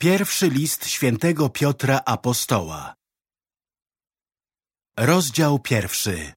Pierwszy list świętego Piotra Apostoła Rozdział pierwszy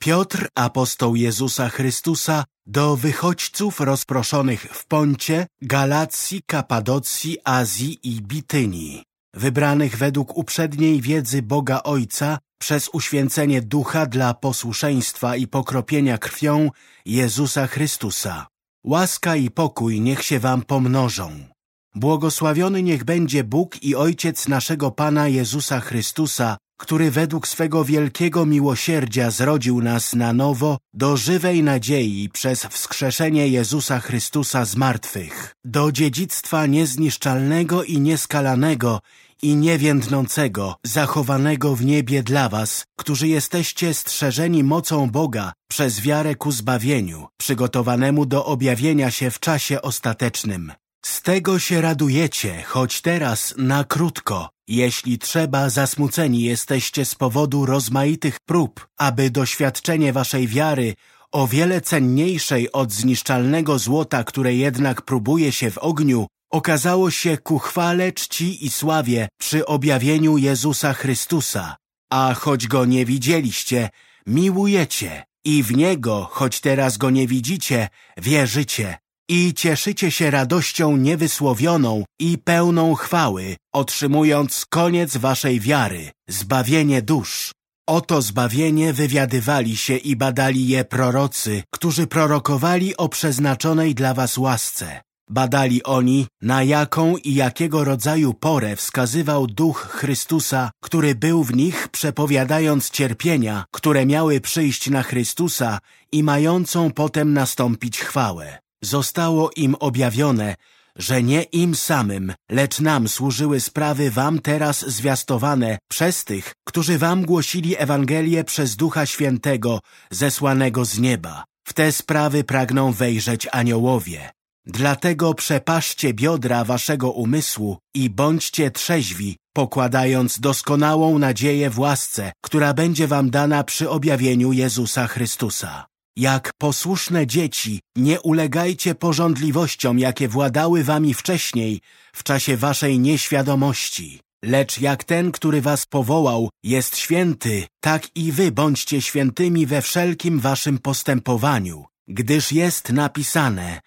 Piotr, apostoł Jezusa Chrystusa, do wychodźców rozproszonych w Poncie, Galacji, Kapadocji, Azji i Bitynii, wybranych według uprzedniej wiedzy Boga Ojca przez uświęcenie ducha dla posłuszeństwa i pokropienia krwią Jezusa Chrystusa. Łaska i pokój niech się wam pomnożą. Błogosławiony niech będzie Bóg i Ojciec naszego Pana Jezusa Chrystusa, który według swego wielkiego miłosierdzia zrodził nas na nowo do żywej nadziei przez wskrzeszenie Jezusa Chrystusa z martwych, do dziedzictwa niezniszczalnego i nieskalanego i niewiędnącego, zachowanego w niebie dla was, którzy jesteście strzeżeni mocą Boga przez wiarę ku zbawieniu, przygotowanemu do objawienia się w czasie ostatecznym. Z tego się radujecie, choć teraz na krótko, jeśli trzeba zasmuceni jesteście z powodu rozmaitych prób, aby doświadczenie waszej wiary o wiele cenniejszej od zniszczalnego złota, które jednak próbuje się w ogniu, okazało się ku chwale, czci i sławie przy objawieniu Jezusa Chrystusa. A choć Go nie widzieliście, miłujecie i w Niego, choć teraz Go nie widzicie, wierzycie i cieszycie się radością niewysłowioną i pełną chwały, otrzymując koniec waszej wiary, zbawienie dusz. Oto zbawienie wywiadywali się i badali je prorocy, którzy prorokowali o przeznaczonej dla was łasce. Badali oni, na jaką i jakiego rodzaju porę wskazywał Duch Chrystusa, który był w nich, przepowiadając cierpienia, które miały przyjść na Chrystusa i mającą potem nastąpić chwałę. Zostało im objawione, że nie im samym, lecz nam służyły sprawy wam teraz zwiastowane przez tych, którzy wam głosili Ewangelię przez Ducha Świętego, zesłanego z nieba. W te sprawy pragną wejrzeć aniołowie. Dlatego przepaszcie biodra waszego umysłu i bądźcie trzeźwi, pokładając doskonałą nadzieję w łasce, która będzie wam dana przy objawieniu Jezusa Chrystusa. Jak posłuszne dzieci, nie ulegajcie porządliwościom, jakie władały wami wcześniej, w czasie waszej nieświadomości. Lecz jak ten, który was powołał, jest święty, tak i wy bądźcie świętymi we wszelkim waszym postępowaniu, gdyż jest napisane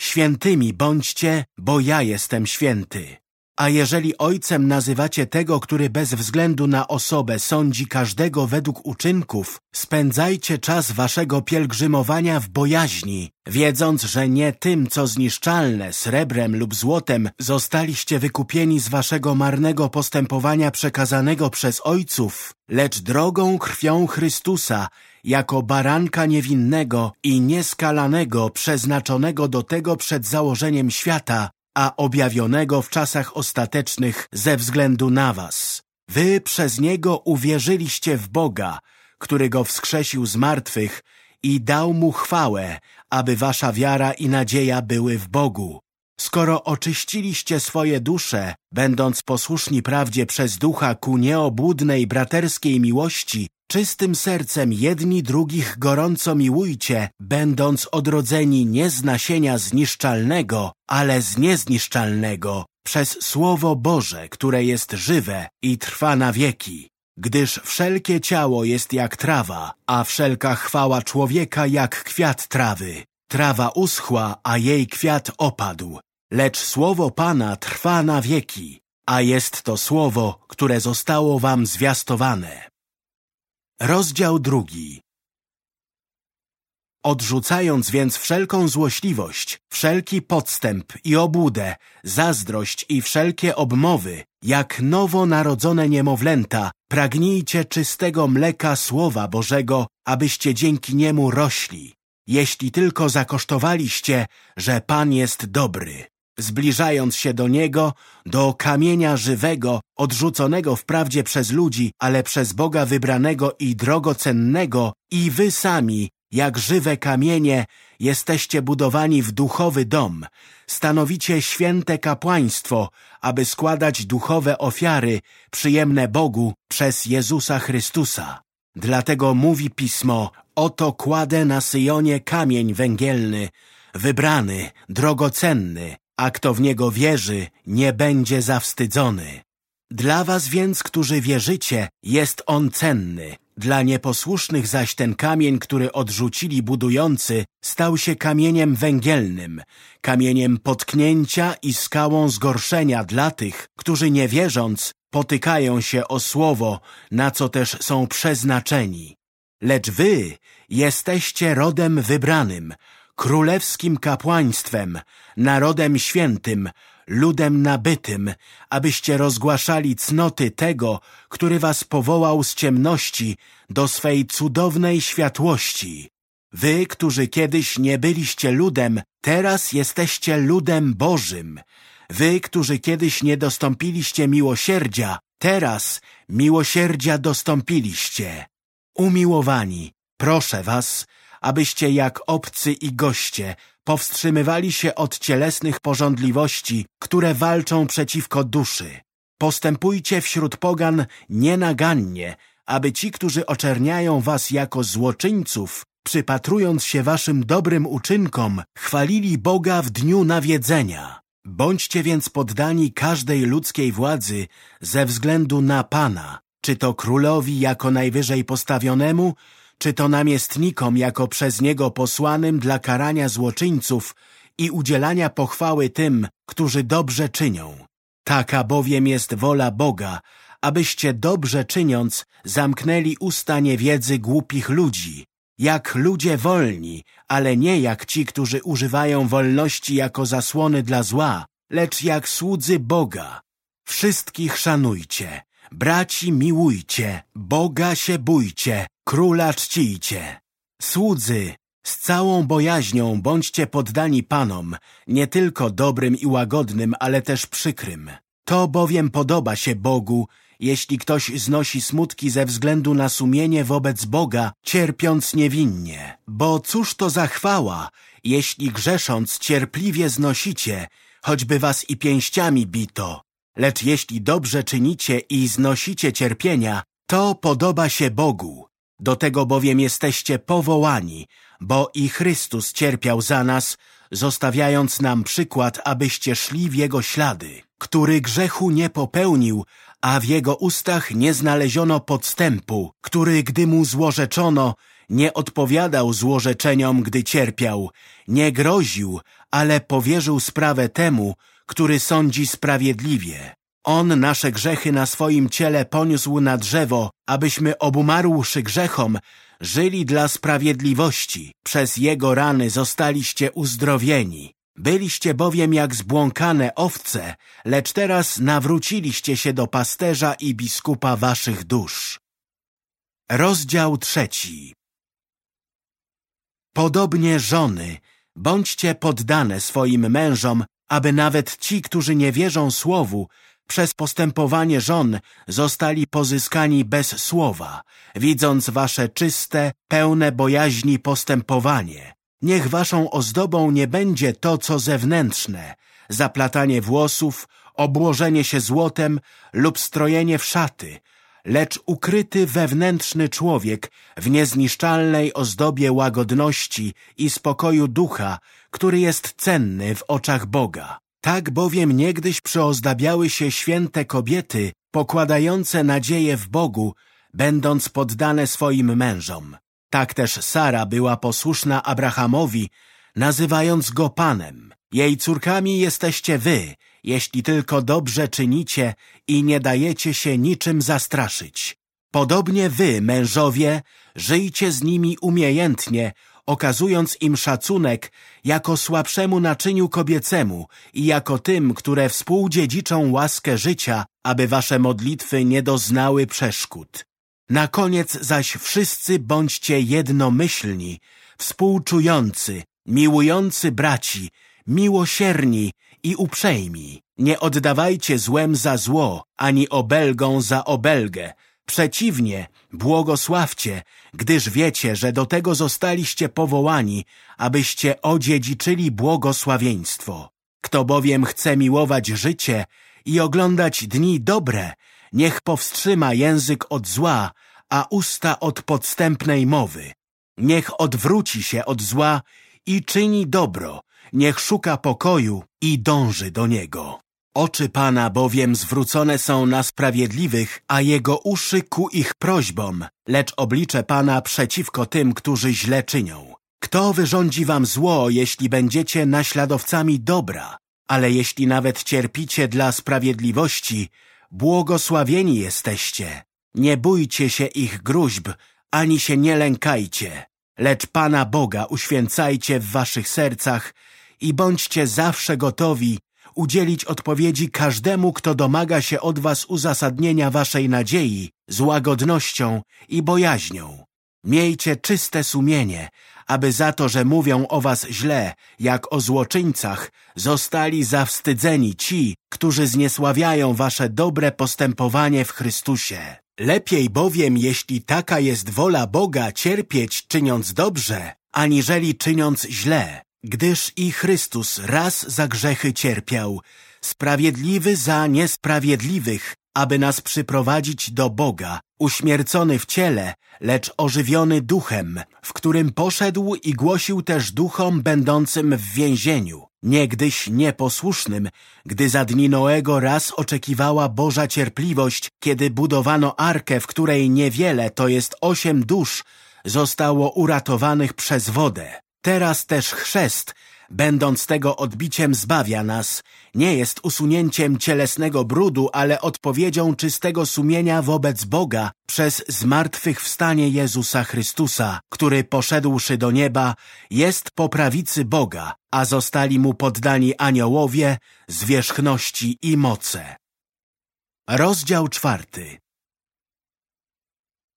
Świętymi bądźcie, bo ja jestem święty. A jeżeli ojcem nazywacie tego, który bez względu na osobę sądzi każdego według uczynków, spędzajcie czas waszego pielgrzymowania w bojaźni, wiedząc, że nie tym, co zniszczalne, srebrem lub złotem, zostaliście wykupieni z waszego marnego postępowania przekazanego przez ojców, lecz drogą krwią Chrystusa, jako baranka niewinnego i nieskalanego, przeznaczonego do tego przed założeniem świata, a objawionego w czasach ostatecznych ze względu na was. Wy przez Niego uwierzyliście w Boga, który Go wskrzesił z martwych i dał Mu chwałę, aby wasza wiara i nadzieja były w Bogu. Skoro oczyściliście swoje dusze, będąc posłuszni prawdzie przez ducha ku nieobłudnej braterskiej miłości, czystym sercem jedni drugich gorąco miłujcie, będąc odrodzeni nie z nasienia zniszczalnego, ale z niezniszczalnego, przez Słowo Boże, które jest żywe i trwa na wieki. Gdyż wszelkie ciało jest jak trawa, a wszelka chwała człowieka jak kwiat trawy. Trawa uschła, a jej kwiat opadł, lecz słowo Pana trwa na wieki, a jest to słowo, które zostało wam zwiastowane. Rozdział drugi. Odrzucając więc wszelką złośliwość, wszelki podstęp i obłudę, zazdrość i wszelkie obmowy, jak nowonarodzone niemowlęta, pragnijcie czystego mleka Słowa Bożego, abyście dzięki niemu rośli, jeśli tylko zakosztowaliście, że Pan jest dobry zbliżając się do Niego, do kamienia żywego, odrzuconego wprawdzie przez ludzi, ale przez Boga wybranego i drogocennego, i wy sami, jak żywe kamienie, jesteście budowani w duchowy dom, stanowicie święte kapłaństwo, aby składać duchowe ofiary przyjemne Bogu przez Jezusa Chrystusa. Dlatego mówi Pismo, oto kładę na Syjonie kamień węgielny, wybrany, drogocenny, a kto w Niego wierzy, nie będzie zawstydzony. Dla was więc, którzy wierzycie, jest On cenny. Dla nieposłusznych zaś ten kamień, który odrzucili budujący, stał się kamieniem węgielnym, kamieniem potknięcia i skałą zgorszenia dla tych, którzy nie wierząc, potykają się o słowo, na co też są przeznaczeni. Lecz wy jesteście rodem wybranym, królewskim kapłaństwem, narodem świętym, ludem nabytym, abyście rozgłaszali cnoty tego, który was powołał z ciemności do swej cudownej światłości. Wy, którzy kiedyś nie byliście ludem, teraz jesteście ludem Bożym. Wy, którzy kiedyś nie dostąpiliście miłosierdzia, teraz miłosierdzia dostąpiliście. Umiłowani, proszę was, abyście jak obcy i goście powstrzymywali się od cielesnych porządliwości, które walczą przeciwko duszy. Postępujcie wśród pogan nienagannie, aby ci, którzy oczerniają was jako złoczyńców, przypatrując się waszym dobrym uczynkom, chwalili Boga w dniu nawiedzenia. Bądźcie więc poddani każdej ludzkiej władzy ze względu na Pana, czy to królowi jako najwyżej postawionemu, czy to namiestnikom jako przez niego posłanym dla karania złoczyńców i udzielania pochwały tym, którzy dobrze czynią. Taka bowiem jest wola Boga, abyście dobrze czyniąc zamknęli usta niewiedzy głupich ludzi, jak ludzie wolni, ale nie jak ci, którzy używają wolności jako zasłony dla zła, lecz jak słudzy Boga. Wszystkich szanujcie, braci miłujcie, Boga się bójcie, króla czcijcie. Słudzy, z całą bojaźnią bądźcie poddani Panom, nie tylko dobrym i łagodnym, ale też przykrym. To bowiem podoba się Bogu, jeśli ktoś znosi smutki ze względu na sumienie wobec Boga, cierpiąc niewinnie. Bo cóż to za chwała, jeśli grzesząc cierpliwie znosicie, choćby was i pięściami bito. Lecz jeśli dobrze czynicie i znosicie cierpienia, to podoba się Bogu. Do tego bowiem jesteście powołani, bo i Chrystus cierpiał za nas, zostawiając nam przykład, abyście szli w Jego ślady, który grzechu nie popełnił, a w Jego ustach nie znaleziono podstępu, który, gdy mu złorzeczono, nie odpowiadał złorzeczeniom, gdy cierpiał, nie groził, ale powierzył sprawę temu, który sądzi sprawiedliwie. On nasze grzechy na swoim ciele poniósł na drzewo, abyśmy obumarłszy grzechom, żyli dla sprawiedliwości. Przez Jego rany zostaliście uzdrowieni. Byliście bowiem jak zbłąkane owce, lecz teraz nawróciliście się do pasterza i biskupa waszych dusz. Rozdział trzeci Podobnie żony, bądźcie poddane swoim mężom, aby nawet ci, którzy nie wierzą słowu, przez postępowanie żon zostali pozyskani bez słowa, widząc wasze czyste, pełne bojaźni postępowanie. Niech waszą ozdobą nie będzie to, co zewnętrzne, zaplatanie włosów, obłożenie się złotem lub strojenie w szaty, lecz ukryty wewnętrzny człowiek w niezniszczalnej ozdobie łagodności i spokoju ducha, który jest cenny w oczach Boga. Tak bowiem niegdyś przyozdabiały się święte kobiety, pokładające nadzieję w Bogu, będąc poddane swoim mężom. Tak też Sara była posłuszna Abrahamowi, nazywając go Panem. Jej córkami jesteście wy, jeśli tylko dobrze czynicie i nie dajecie się niczym zastraszyć. Podobnie wy, mężowie, żyjcie z nimi umiejętnie, okazując im szacunek jako słabszemu naczyniu kobiecemu i jako tym, które współdziedziczą łaskę życia, aby wasze modlitwy nie doznały przeszkód. Na koniec zaś wszyscy bądźcie jednomyślni, współczujący, miłujący braci, miłosierni i uprzejmi. Nie oddawajcie złem za zło, ani obelgą za obelgę, Przeciwnie, błogosławcie, gdyż wiecie, że do tego zostaliście powołani, abyście odziedziczyli błogosławieństwo. Kto bowiem chce miłować życie i oglądać dni dobre, niech powstrzyma język od zła, a usta od podstępnej mowy. Niech odwróci się od zła i czyni dobro, niech szuka pokoju i dąży do niego. Oczy Pana bowiem zwrócone są na sprawiedliwych, a Jego uszy ku ich prośbom, lecz oblicze Pana przeciwko tym, którzy źle czynią. Kto wyrządzi wam zło, jeśli będziecie naśladowcami dobra? Ale jeśli nawet cierpicie dla sprawiedliwości, błogosławieni jesteście. Nie bójcie się ich gruźb, ani się nie lękajcie, lecz Pana Boga uświęcajcie w waszych sercach i bądźcie zawsze gotowi udzielić odpowiedzi każdemu, kto domaga się od was uzasadnienia waszej nadziei z łagodnością i bojaźnią. Miejcie czyste sumienie, aby za to, że mówią o was źle, jak o złoczyńcach, zostali zawstydzeni ci, którzy zniesławiają wasze dobre postępowanie w Chrystusie. Lepiej bowiem, jeśli taka jest wola Boga, cierpieć czyniąc dobrze, aniżeli czyniąc źle, gdyż i Chrystus raz za grzechy cierpiał, sprawiedliwy za niesprawiedliwych, aby nas przyprowadzić do Boga, uśmiercony w ciele, lecz ożywiony duchem, w którym poszedł i głosił też duchom będącym w więzieniu, niegdyś nieposłusznym, gdy za dni Noego raz oczekiwała Boża cierpliwość, kiedy budowano arkę, w której niewiele, to jest osiem dusz, zostało uratowanych przez wodę. Teraz też chrzest, będąc tego odbiciem zbawia nas, nie jest usunięciem cielesnego brudu, ale odpowiedzią czystego sumienia wobec Boga przez zmartwychwstanie Jezusa Chrystusa, który poszedłszy do nieba, jest po prawicy Boga, a zostali mu poddani aniołowie, zwierzchności i moce. Rozdział czwarty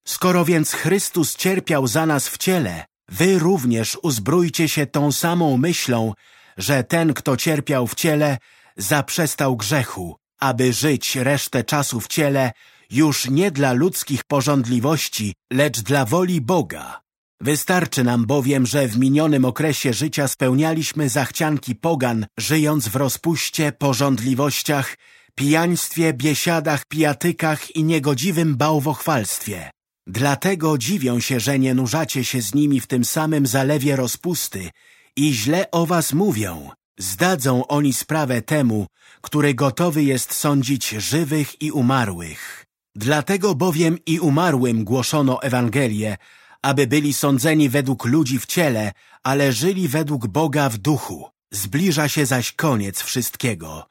Skoro więc Chrystus cierpiał za nas w ciele, Wy również uzbrójcie się tą samą myślą, że ten, kto cierpiał w ciele, zaprzestał grzechu, aby żyć resztę czasu w ciele już nie dla ludzkich porządliwości, lecz dla woli Boga. Wystarczy nam bowiem, że w minionym okresie życia spełnialiśmy zachcianki pogan, żyjąc w rozpuście, porządliwościach, pijaństwie, biesiadach, pijatykach i niegodziwym bałwochwalstwie. Dlatego dziwią się, że nie nurzacie się z nimi w tym samym zalewie rozpusty i źle o was mówią. Zdadzą oni sprawę temu, który gotowy jest sądzić żywych i umarłych. Dlatego bowiem i umarłym głoszono Ewangelię, aby byli sądzeni według ludzi w ciele, ale żyli według Boga w duchu. Zbliża się zaś koniec wszystkiego.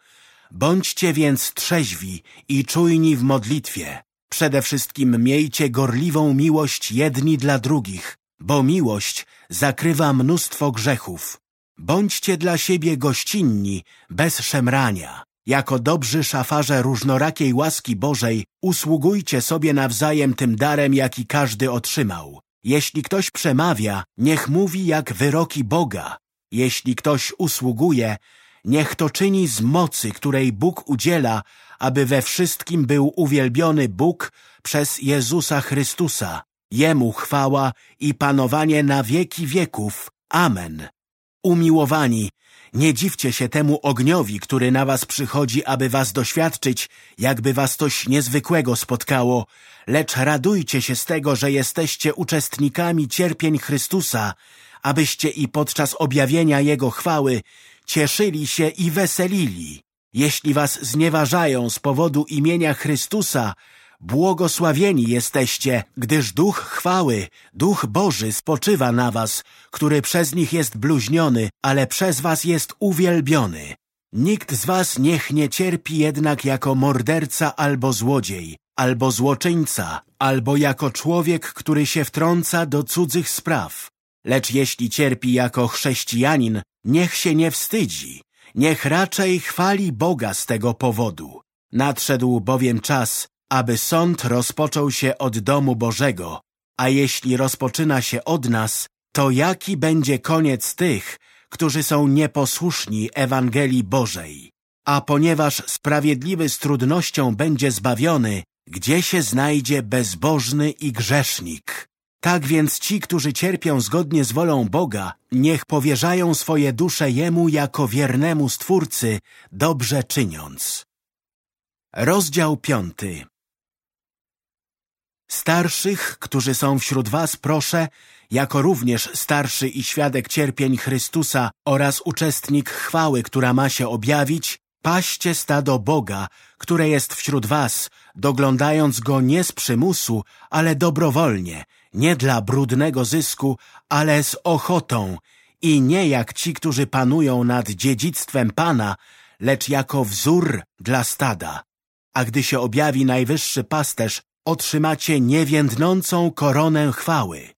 Bądźcie więc trzeźwi i czujni w modlitwie. Przede wszystkim miejcie gorliwą miłość jedni dla drugich, bo miłość zakrywa mnóstwo grzechów. Bądźcie dla siebie gościnni, bez szemrania. Jako dobrzy szafarze różnorakiej łaski Bożej usługujcie sobie nawzajem tym darem, jaki każdy otrzymał. Jeśli ktoś przemawia, niech mówi jak wyroki Boga. Jeśli ktoś usługuje, niech to czyni z mocy, której Bóg udziela, aby we wszystkim był uwielbiony Bóg przez Jezusa Chrystusa. Jemu chwała i panowanie na wieki wieków. Amen. Umiłowani, nie dziwcie się temu ogniowi, który na was przychodzi, aby was doświadczyć, jakby was coś niezwykłego spotkało, lecz radujcie się z tego, że jesteście uczestnikami cierpień Chrystusa, abyście i podczas objawienia Jego chwały cieszyli się i weselili. Jeśli was znieważają z powodu imienia Chrystusa, błogosławieni jesteście, gdyż Duch chwały, Duch Boży spoczywa na was, który przez nich jest bluźniony, ale przez was jest uwielbiony. Nikt z was niech nie cierpi jednak jako morderca albo złodziej, albo złoczyńca, albo jako człowiek, który się wtrąca do cudzych spraw. Lecz jeśli cierpi jako chrześcijanin, niech się nie wstydzi, niech raczej chwali Boga z tego powodu. Nadszedł bowiem czas, aby sąd rozpoczął się od domu Bożego, a jeśli rozpoczyna się od nas, to jaki będzie koniec tych, którzy są nieposłuszni Ewangelii Bożej? A ponieważ sprawiedliwy z trudnością będzie zbawiony, gdzie się znajdzie bezbożny i grzesznik? Tak więc ci, którzy cierpią zgodnie z wolą Boga, niech powierzają swoje dusze Jemu jako wiernemu Stwórcy, dobrze czyniąc. Rozdział piąty Starszych, którzy są wśród was, proszę, jako również starszy i świadek cierpień Chrystusa oraz uczestnik chwały, która ma się objawić, paście stado Boga, które jest wśród was, doglądając go nie z przymusu, ale dobrowolnie, nie dla brudnego zysku, ale z ochotą i nie jak ci, którzy panują nad dziedzictwem Pana, lecz jako wzór dla stada. A gdy się objawi najwyższy pasterz, otrzymacie niewiędnącą koronę chwały.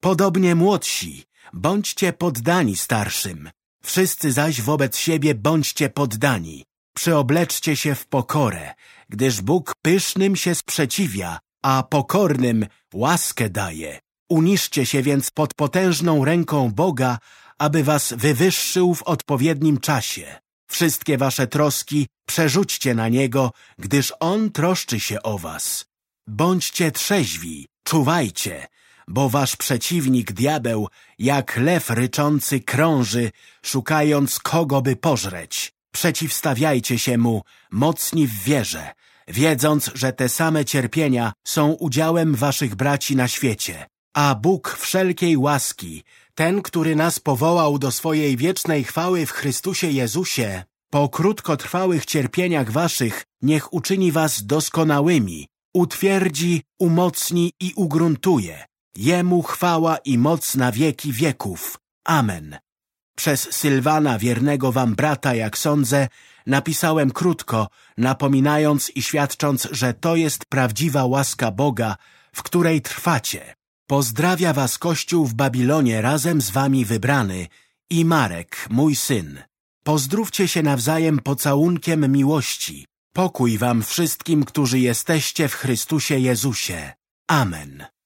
Podobnie młodsi, bądźcie poddani starszym. Wszyscy zaś wobec siebie bądźcie poddani. Przyobleczcie się w pokorę, gdyż Bóg pysznym się sprzeciwia, a pokornym łaskę daje. Uniszcie się więc pod potężną ręką Boga, aby was wywyższył w odpowiednim czasie. Wszystkie wasze troski przerzućcie na Niego, gdyż On troszczy się o was. Bądźcie trzeźwi, czuwajcie, bo wasz przeciwnik diabeł, jak lew ryczący krąży, szukając kogo by pożreć. Przeciwstawiajcie się mu, mocni w wierze, wiedząc, że te same cierpienia są udziałem waszych braci na świecie. A Bóg wszelkiej łaski, ten, który nas powołał do swojej wiecznej chwały w Chrystusie Jezusie, po krótkotrwałych cierpieniach waszych niech uczyni was doskonałymi, utwierdzi, umocni i ugruntuje. Jemu chwała i moc na wieki wieków. Amen. Przez Sylwana, wiernego wam brata, jak sądzę, napisałem krótko, napominając i świadcząc, że to jest prawdziwa łaska Boga, w której trwacie. Pozdrawia was Kościół w Babilonie razem z wami wybrany i Marek, mój syn. Pozdrówcie się nawzajem pocałunkiem miłości. Pokój wam wszystkim, którzy jesteście w Chrystusie Jezusie. Amen.